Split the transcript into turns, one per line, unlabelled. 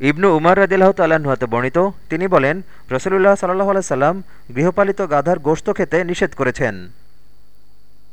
ইবনু উমার রদিল্লাহ তাল্লাহ্ন বর্ণিত, তিনি বলেন, রসুলুল্লাহ সাল্লাহ আলাইসাল্লাম গৃহপালিত গাধার গোশত খেতে নিষেধ করেছেন।